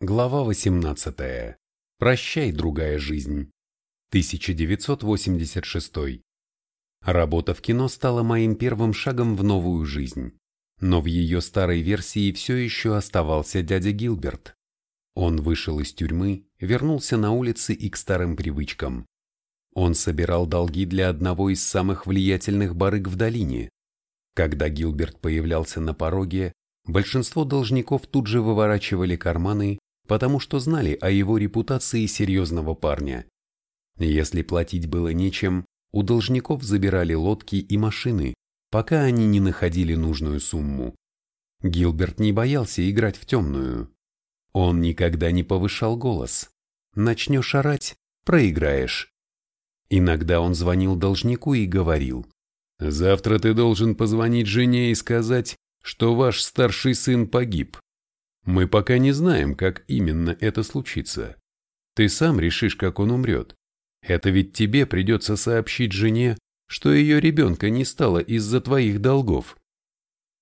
Глава 18. Прощай, другая жизнь. 1986. Работа в кино стала моим первым шагом в новую жизнь. Но в ее старой версии все еще оставался дядя Гилберт. Он вышел из тюрьмы, вернулся на улицы и к старым привычкам. Он собирал долги для одного из самых влиятельных барыг в долине. Когда Гилберт появлялся на пороге, большинство должников тут же выворачивали карманы потому что знали о его репутации серьезного парня. Если платить было нечем, у должников забирали лодки и машины, пока они не находили нужную сумму. Гилберт не боялся играть в темную. Он никогда не повышал голос. Начнешь орать – проиграешь. Иногда он звонил должнику и говорил, «Завтра ты должен позвонить жене и сказать, что ваш старший сын погиб. Мы пока не знаем, как именно это случится. Ты сам решишь, как он умрет. Это ведь тебе придется сообщить жене, что ее ребенка не стало из-за твоих долгов.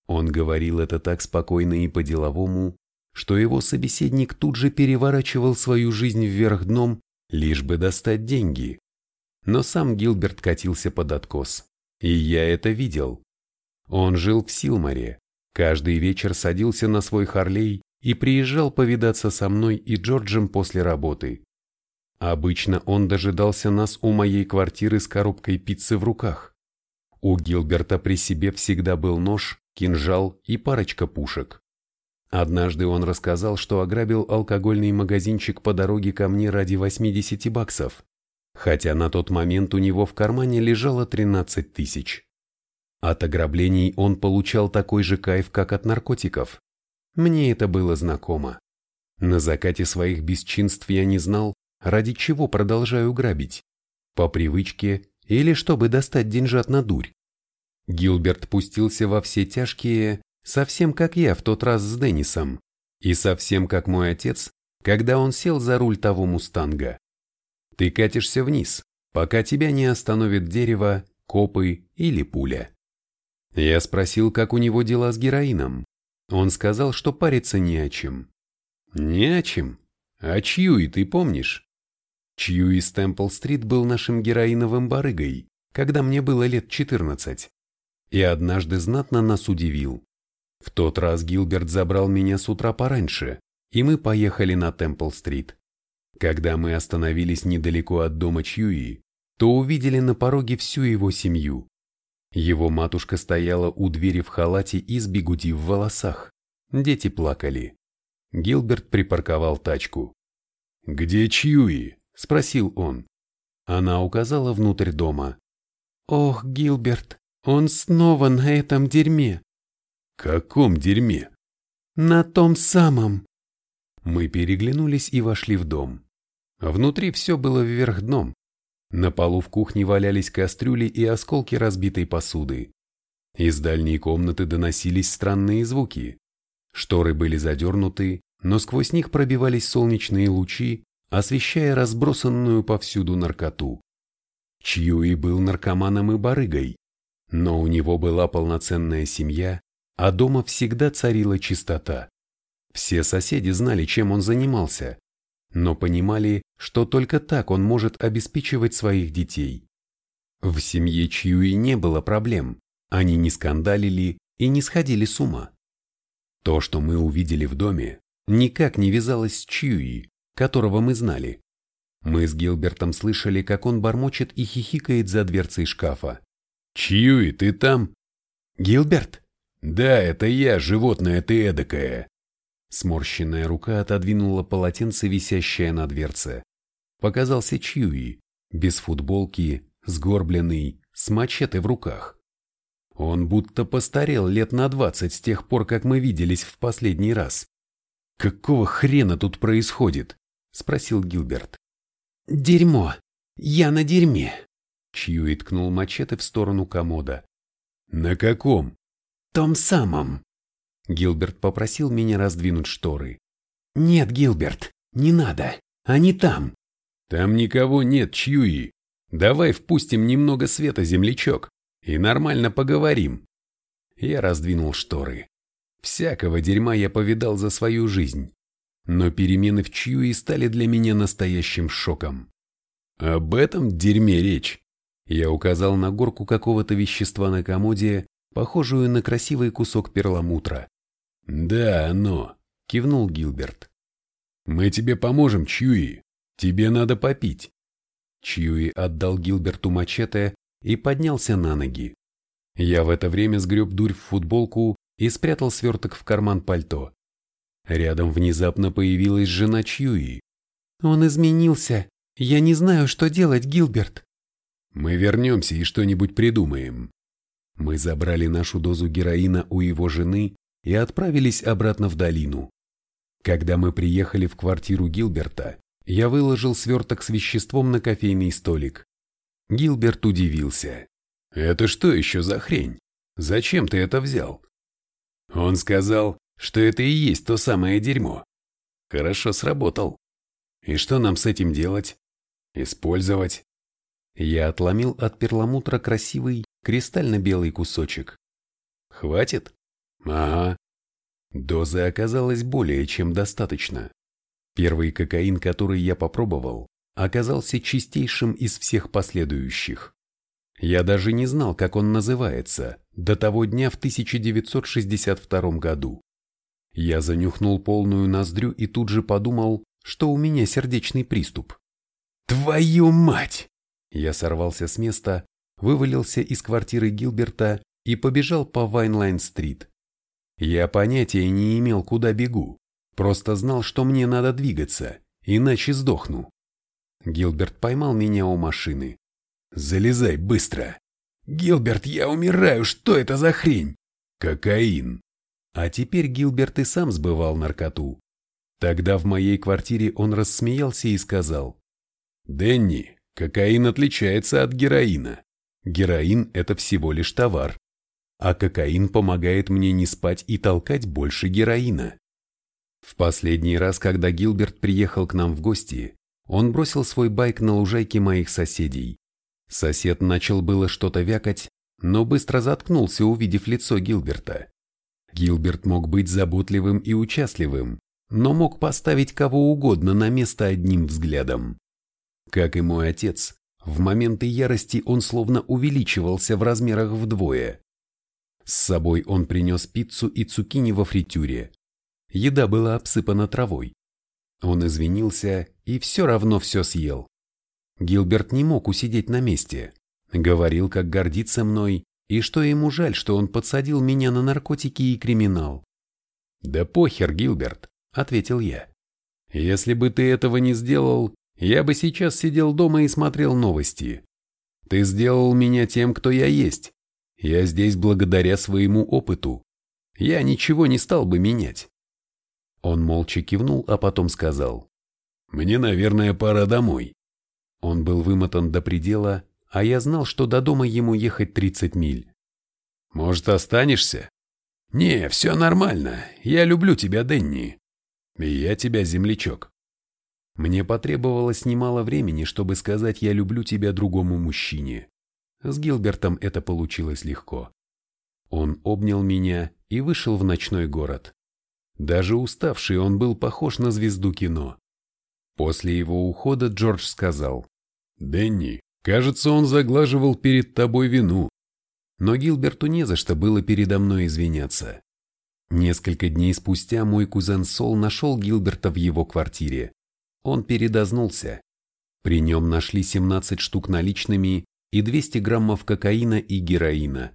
Он говорил это так спокойно и по-деловому, что его собеседник тут же переворачивал свою жизнь вверх дном, лишь бы достать деньги. Но сам Гилберт катился под откос, и я это видел. Он жил в Силмаре, каждый вечер садился на свой Харлей и приезжал повидаться со мной и Джорджем после работы. Обычно он дожидался нас у моей квартиры с коробкой пиццы в руках. У Гилберта при себе всегда был нож, кинжал и парочка пушек. Однажды он рассказал, что ограбил алкогольный магазинчик по дороге ко мне ради 80 баксов, хотя на тот момент у него в кармане лежало 13 тысяч. От ограблений он получал такой же кайф, как от наркотиков. Мне это было знакомо. На закате своих бесчинств я не знал, ради чего продолжаю грабить. По привычке или чтобы достать деньжат на дурь. Гилберт пустился во все тяжкие, совсем как я в тот раз с Деннисом, и совсем как мой отец, когда он сел за руль того мустанга. Ты катишься вниз, пока тебя не остановит дерево, копы или пуля. Я спросил, как у него дела с героином. Он сказал, что париться не о чем. Не о чем? А Чьюи ты помнишь? Чьюи с Темпл-стрит был нашим героиновым барыгой, когда мне было лет 14. И однажды знатно нас удивил. В тот раз Гилберт забрал меня с утра пораньше, и мы поехали на Темпл-стрит. Когда мы остановились недалеко от дома Чьюи, то увидели на пороге всю его семью. Его матушка стояла у двери в халате и с бигуди в волосах. Дети плакали. Гилберт припарковал тачку. «Где Чьюи?» – спросил он. Она указала внутрь дома. «Ох, Гилберт, он снова на этом дерьме!» «Каком дерьме?» «На том самом!» Мы переглянулись и вошли в дом. Внутри все было вверх дном. На полу в кухне валялись кастрюли и осколки разбитой посуды. Из дальней комнаты доносились странные звуки. Шторы были задернуты, но сквозь них пробивались солнечные лучи, освещая разбросанную повсюду наркоту. Чьюи был наркоманом и барыгой, но у него была полноценная семья, а дома всегда царила чистота. Все соседи знали, чем он занимался, но понимали, что только так он может обеспечивать своих детей. В семье Чьюи не было проблем, они не скандалили и не сходили с ума. То, что мы увидели в доме, никак не вязалось с Чьюи, которого мы знали. Мы с Гилбертом слышали, как он бормочет и хихикает за дверцей шкафа. «Чьюи, ты там?» «Гилберт?» «Да, это я, животное ты эдакое. Сморщенная рука отодвинула полотенце, висящее на дверце. Показался Чьюи, без футболки, сгорбленный, с мачете в руках. Он будто постарел лет на двадцать с тех пор, как мы виделись в последний раз. «Какого хрена тут происходит?» – спросил Гилберт. «Дерьмо! Я на дерьме!» Чьюи ткнул мачете в сторону комода. «На каком?» «Том самом!» Гилберт попросил меня раздвинуть шторы. «Нет, Гилберт, не надо. Они там». «Там никого нет, Чьюи. Давай впустим немного света, землячок, и нормально поговорим». Я раздвинул шторы. Всякого дерьма я повидал за свою жизнь. но перемены в Чьюи стали для меня настоящим шоком. Об этом дерьме речь. Я указал на горку какого-то вещества на комоде, похожую на красивый кусок перламутра. «Да, оно», — кивнул Гилберт. «Мы тебе поможем, Чьюи. Тебе надо попить». Чьюи отдал Гилберту мачете и поднялся на ноги. Я в это время сгреб дурь в футболку и спрятал сверток в карман пальто. Рядом внезапно появилась жена Чьюи. «Он изменился. Я не знаю, что делать, Гилберт». «Мы вернемся и что-нибудь придумаем». Мы забрали нашу дозу героина у его жены и отправились обратно в долину. Когда мы приехали в квартиру Гилберта, я выложил сверток с веществом на кофейный столик. Гилберт удивился. «Это что еще за хрень? Зачем ты это взял?» Он сказал, что это и есть то самое дерьмо. Хорошо сработал. И что нам с этим делать? Использовать? Я отломил от перламутра красивый, кристально-белый кусочек. Хватит? Ага. Дозы оказалось более чем достаточно. Первый кокаин, который я попробовал, оказался чистейшим из всех последующих. Я даже не знал, как он называется, до того дня в 1962 году. Я занюхнул полную ноздрю и тут же подумал, что у меня сердечный приступ. «Твою мать!» Я сорвался с места, вывалился из квартиры Гилберта и побежал по Вайнлайн-стрит. Я понятия не имел, куда бегу, просто знал, что мне надо двигаться, иначе сдохну. Гилберт поймал меня у машины. «Залезай быстро!» «Гилберт, я умираю! Что это за хрень?» «Кокаин!» А теперь Гилберт и сам сбывал наркоту. Тогда в моей квартире он рассмеялся и сказал. «Дэнни, кокаин отличается от героина. Героин – это всего лишь товар, а кокаин помогает мне не спать и толкать больше героина». В последний раз, когда Гилберт приехал к нам в гости, он бросил свой байк на лужайке моих соседей. Сосед начал было что-то вякать, но быстро заткнулся, увидев лицо Гилберта. Гилберт мог быть заботливым и участливым, но мог поставить кого угодно на место одним взглядом. Как и мой отец, в моменты ярости он словно увеличивался в размерах вдвое. С собой он принес пиццу и цукини во фритюре. Еда была обсыпана травой. Он извинился и все равно все съел. Гилберт не мог усидеть на месте. Говорил, как гордится мной, и что ему жаль, что он подсадил меня на наркотики и криминал. «Да похер, Гилберт», — ответил я. «Если бы ты этого не сделал, я бы сейчас сидел дома и смотрел новости. Ты сделал меня тем, кто я есть. Я здесь благодаря своему опыту. Я ничего не стал бы менять». Он молча кивнул, а потом сказал. «Мне, наверное, пора домой». Он был вымотан до предела, а я знал, что до дома ему ехать 30 миль. «Может, останешься?» «Не, все нормально. Я люблю тебя, Денни. И я тебя, землячок». Мне потребовалось немало времени, чтобы сказать «я люблю тебя» другому мужчине. С Гилбертом это получилось легко. Он обнял меня и вышел в ночной город. Даже уставший он был похож на звезду кино. После его ухода Джордж сказал, «Дэнни, кажется, он заглаживал перед тобой вину». Но Гилберту не за что было передо мной извиняться. Несколько дней спустя мой кузен Сол нашел Гилберта в его квартире. Он передознулся. При нем нашли 17 штук наличными и 200 граммов кокаина и героина.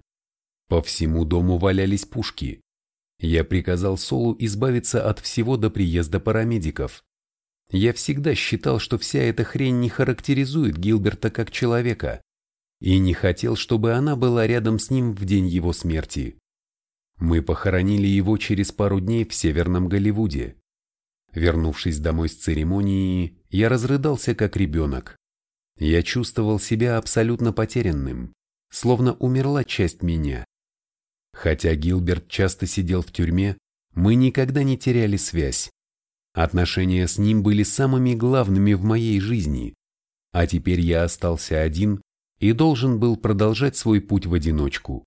По всему дому валялись пушки. Я приказал Солу избавиться от всего до приезда парамедиков. Я всегда считал, что вся эта хрень не характеризует Гилберта как человека, и не хотел, чтобы она была рядом с ним в день его смерти. Мы похоронили его через пару дней в Северном Голливуде. Вернувшись домой с церемонии, я разрыдался как ребенок. Я чувствовал себя абсолютно потерянным, словно умерла часть меня. Хотя Гилберт часто сидел в тюрьме, мы никогда не теряли связь. Отношения с ним были самыми главными в моей жизни, а теперь я остался один и должен был продолжать свой путь в одиночку.